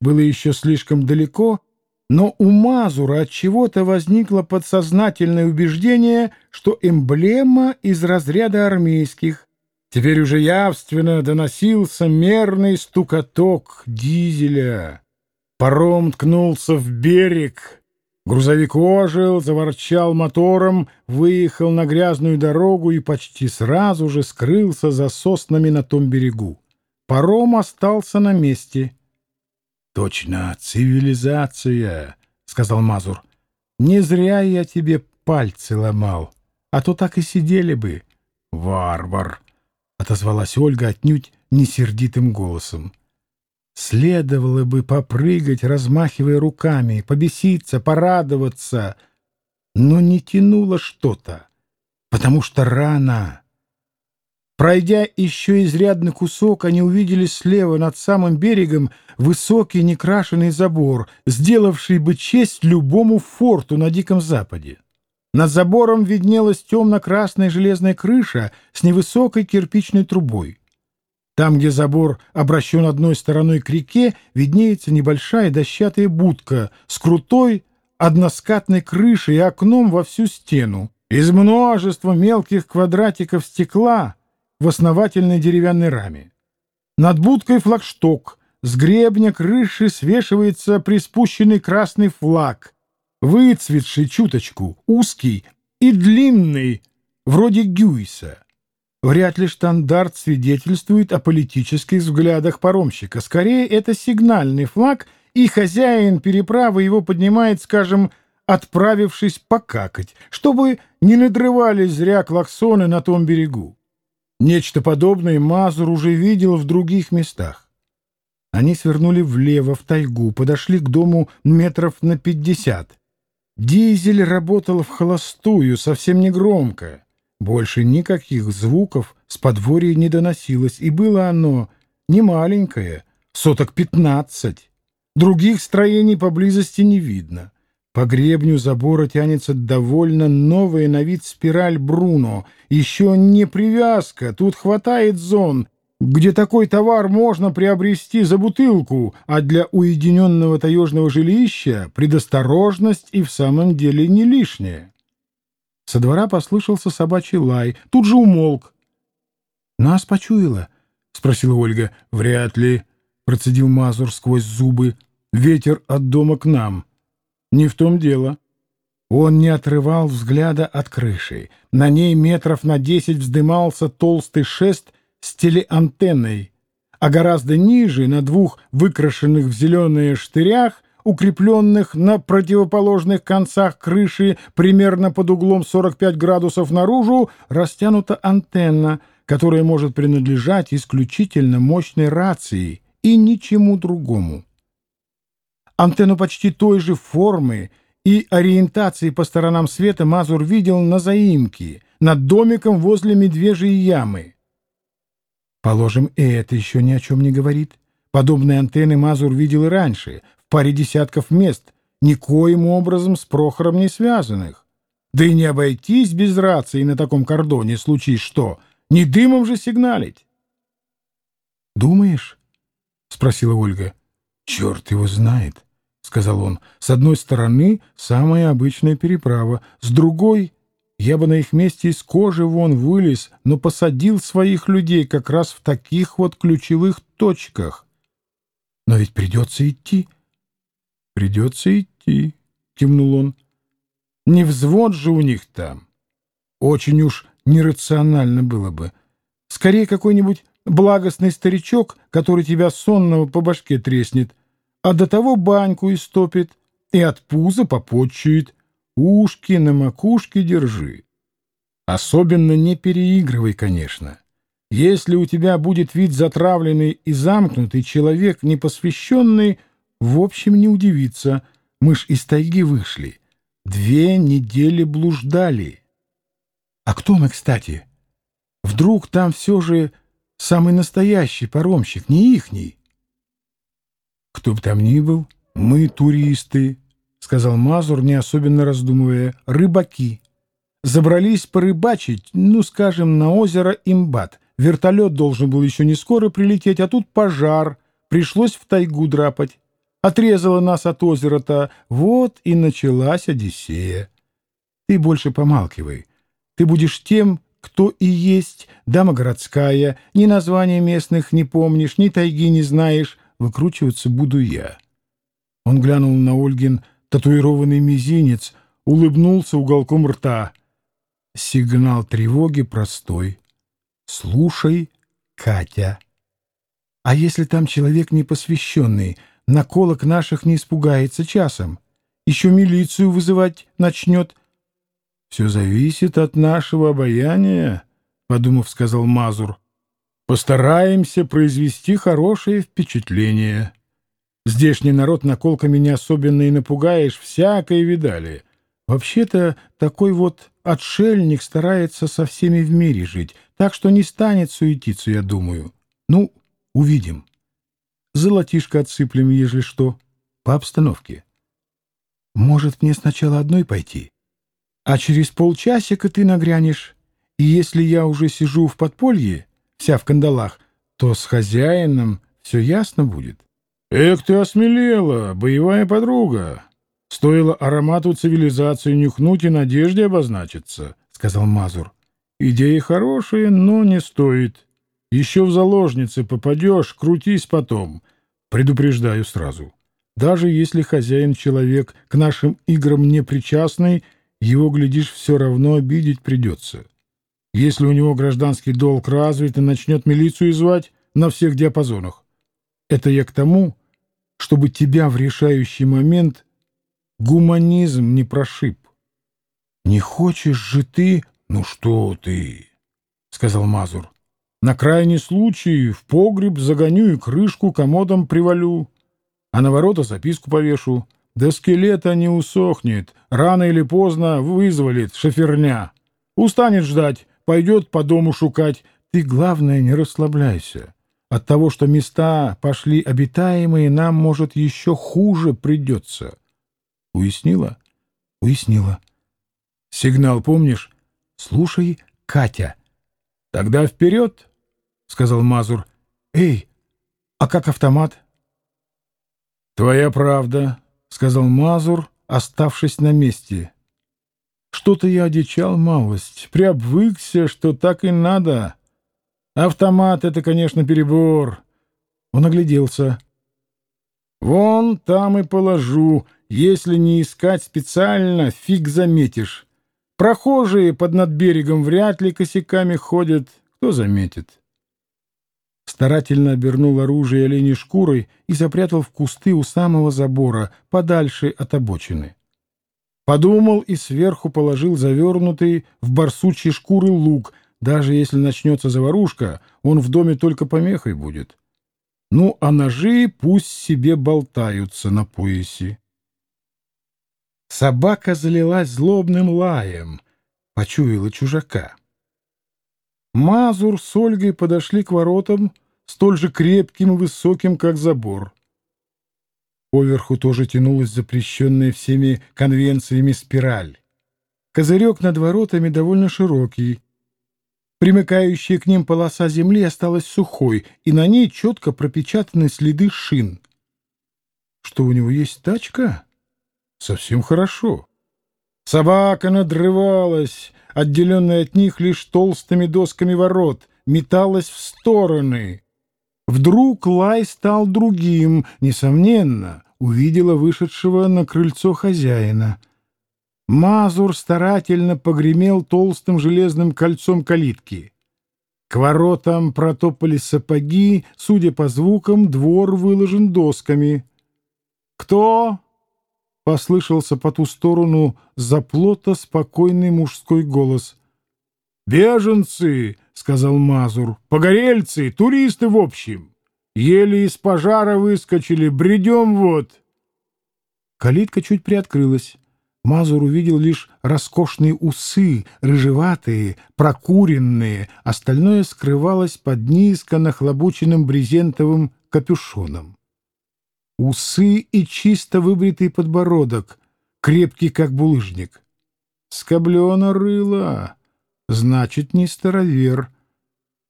было еще слишком далеко, но у Мазура от чего-то возникло подсознательное убеждение, что эмблема из разряда армейских. Теперь уже явственно доносился мерный стукоток дизеля. Паром ткнулся в берег. Грузовик ожил, заворчал мотором, выехал на грязную дорогу и почти сразу же скрылся за соснами на том берегу. Паром остался на месте. «Точно, цивилизация», — сказал Мазур. «Не зря я тебе пальцы ломал, а то так и сидели бы». «Варвар», — отозвалась Ольга отнюдь не сердитым голосом. Следовало бы попрыгать, размахивая руками, побеситься, порадоваться, но не тянуло что-то, потому что рано. Пройдя еще изрядный кусок, они увидели слева над самым берегом высокий некрашенный забор, сделавший бы честь любому форту на Диком Западе. Над забором виднелась темно-красная железная крыша с невысокой кирпичной трубой. Там, где забор обращен одной стороной к реке, виднеется небольшая дощатая будка с крутой односкатной крышей и окном во всю стену. Из множества мелких квадратиков стекла в основательной деревянной раме. Над будкой флагшток, с гребня крыши свешивается приспущенный красный флаг, выцветший чуточку, узкий и длинный, вроде Гюйса. Вряд ли штандарт свидетельствует о политических взглядах паромщика. Скорее, это сигнальный флаг, и хозяин переправы его поднимает, скажем, отправившись покакать, чтобы не надрывались зря клаксоны на том берегу. Нечто подобное Мазур уже видел в других местах. Они свернули влево, в тайгу, подошли к дому метров на пятьдесят. Дизель работал в холостую, совсем не громко. Больше никаких звуков с подворья не доносилось, и было оно не маленькое, соток пятнадцать. Других строений поблизости не видно. По гребню забора тянется довольно новая на вид спираль Бруно. Еще не привязка, тут хватает зон, где такой товар можно приобрести за бутылку, а для уединенного таежного жилища предосторожность и в самом деле не лишняя. Со двора послышался собачий лай, тут же умолк. «Нас почуяло?» — спросила Ольга. «Вряд ли», — процедил Мазур сквозь зубы. «Ветер от дома к нам». Не в том дело. Он не отрывал взгляда от крыши. На ней метров на десять вздымался толстый шест с телеантенной, а гораздо ниже, на двух выкрашенных в зеленые штырях, укрепленных на противоположных концах крыши примерно под углом 45 градусов наружу, растянута антенна, которая может принадлежать исключительно мощной рации и ничему другому. Антенну почти той же формы и ориентации по сторонам света Мазур видел на заимке, над домиком возле медвежьей ямы. Положим, и это еще ни о чем не говорит. Подобные антенны Мазур видел и раньше, в паре десятков мест, никоим образом с Прохором не связанных. Да и не обойтись без рации на таком кордоне, случись что, не дымом же сигналить. «Думаешь?» — спросила Ольга. «Черт его знает сказал он. «С одной стороны, самая обычная переправа, с другой, я бы на их месте из кожи вон вылез, но посадил своих людей как раз в таких вот ключевых точках. Но ведь придется идти». «Придется идти», — кивнул он. «Не взвод же у них там. Очень уж нерационально было бы. Скорее какой-нибудь благостный старичок, который тебя сонного по башке треснет, а до того баньку истопит и от пуза попотчует. Ушки на макушке держи. Особенно не переигрывай, конечно. Если у тебя будет вид затравленный и замкнутый, человек непосвященный, в общем, не удивится. Мы ж из тайги вышли. Две недели блуждали. А кто мы, кстати? Вдруг там все же самый настоящий паромщик, не ихний? Кто бы там ни был, мы туристы, — сказал Мазур, не особенно раздумывая, — рыбаки. Забрались порыбачить, ну, скажем, на озеро Имбат. Вертолет должен был еще не скоро прилететь, а тут пожар. Пришлось в тайгу драпать. отрезала нас от озера-то. Вот и началась Одиссея. Ты больше помалкивай. Ты будешь тем, кто и есть дама городская, ни названия местных не помнишь, ни тайги не знаешь, выкручиваться буду я. Он глянул на Ольгин татуированный мизинец, улыбнулся уголком рта. Сигнал тревоги простой. «Слушай, Катя. А если там человек непосвященный, наколок наших не испугается часом? Еще милицию вызывать начнет?» «Все зависит от нашего обаяния», — подумав, сказал Мазур. «Постараемся произвести хорошее впечатление». Здешний народ наколками не особенно и напугаешь, всякое видали. Вообще-то такой вот отшельник старается со всеми в мире жить, так что не станет суетиться, я думаю. Ну, увидим. Золотишко отсыплем, ежели что, по обстановке. Может, мне сначала одной пойти? А через полчасика ты нагрянешь, и если я уже сижу в подполье, вся в кандалах, то с хозяином все ясно будет. «Эх ты осмелела, боевая подруга! Стоило аромату цивилизации нюхнуть и надежде обозначиться», — сказал Мазур. «Идеи хорошие, но не стоит. Еще в заложницы попадешь, крутись потом. Предупреждаю сразу. Даже если хозяин человек к нашим играм не причастный, его, глядишь, все равно обидеть придется. Если у него гражданский долг развит и начнет милицию звать на всех диапазонах, это я к тому, чтобы тебя в решающий момент гуманизм не прошиб. Не хочешь же ты... Ну что ты, — сказал Мазур. На крайний случай в погреб загоню и крышку комодом привалю, а на ворота записку повешу. До скелета не усохнет, рано или поздно вызволит шоферня. Устанет ждать, пойдет по дому шукать. Ты, главное, не расслабляйся. От того, что места пошли обитаемые, нам, может, еще хуже придется. Уяснила? Уяснила. Сигнал помнишь? Слушай, Катя. Тогда вперед, — сказал Мазур. Эй, а как автомат? Твоя правда, — сказал Мазур, оставшись на месте. Что-то я одичал малость, приобвыкся, что так и надо. Автомат — это, конечно, перебор. Он огляделся. Вон там и положу. Если не искать специально, фиг заметишь. Прохожие под над берегом вряд ли косяками ходят. Кто заметит? Старательно обернул оружие оленей шкурой и запрятал в кусты у самого забора, подальше от обочины. Подумал и сверху положил завернутый в барсучьи шкуры лук — даже если начнется заварушка, он в доме только помехой будет. Ну, а ножи пусть себе болтаются на поясе. Собака залилась злобным лаем, почуяла чужака. Мазур с Ольгой подошли к воротам, столь же крепким и высоким, как забор. Поверху тоже тянулась запрещенная всеми конвенциями спираль. Козырек над воротами довольно широкий, Примыкающая к ним полоса земли осталась сухой, и на ней четко пропечатаны следы шин. Что у него есть тачка? Совсем хорошо. Собака надрывалась, отделенная от них лишь толстыми досками ворот, металась в стороны. Вдруг лай стал другим, несомненно, увидела вышедшего на крыльцо хозяина — Мазур старательно погремел толстым железным кольцом калитки. К воротам протопали сапоги, судя по звукам, двор выложен досками. «Кто?» — послышался по ту сторону заплота спокойный мужской голос. «Беженцы!» — сказал Мазур. «Погорельцы, туристы в общем. Еле из пожара выскочили, бредем вот». Калитка чуть приоткрылась. Мазур увидел лишь роскошные усы, рыжеватые, прокуренные, остальное скрывалось под низко нахлобученным брезентовым капюшоном. Усы и чисто выбритый подбородок, крепкий как булыжник. Скоблено рыло, значит, не старовер,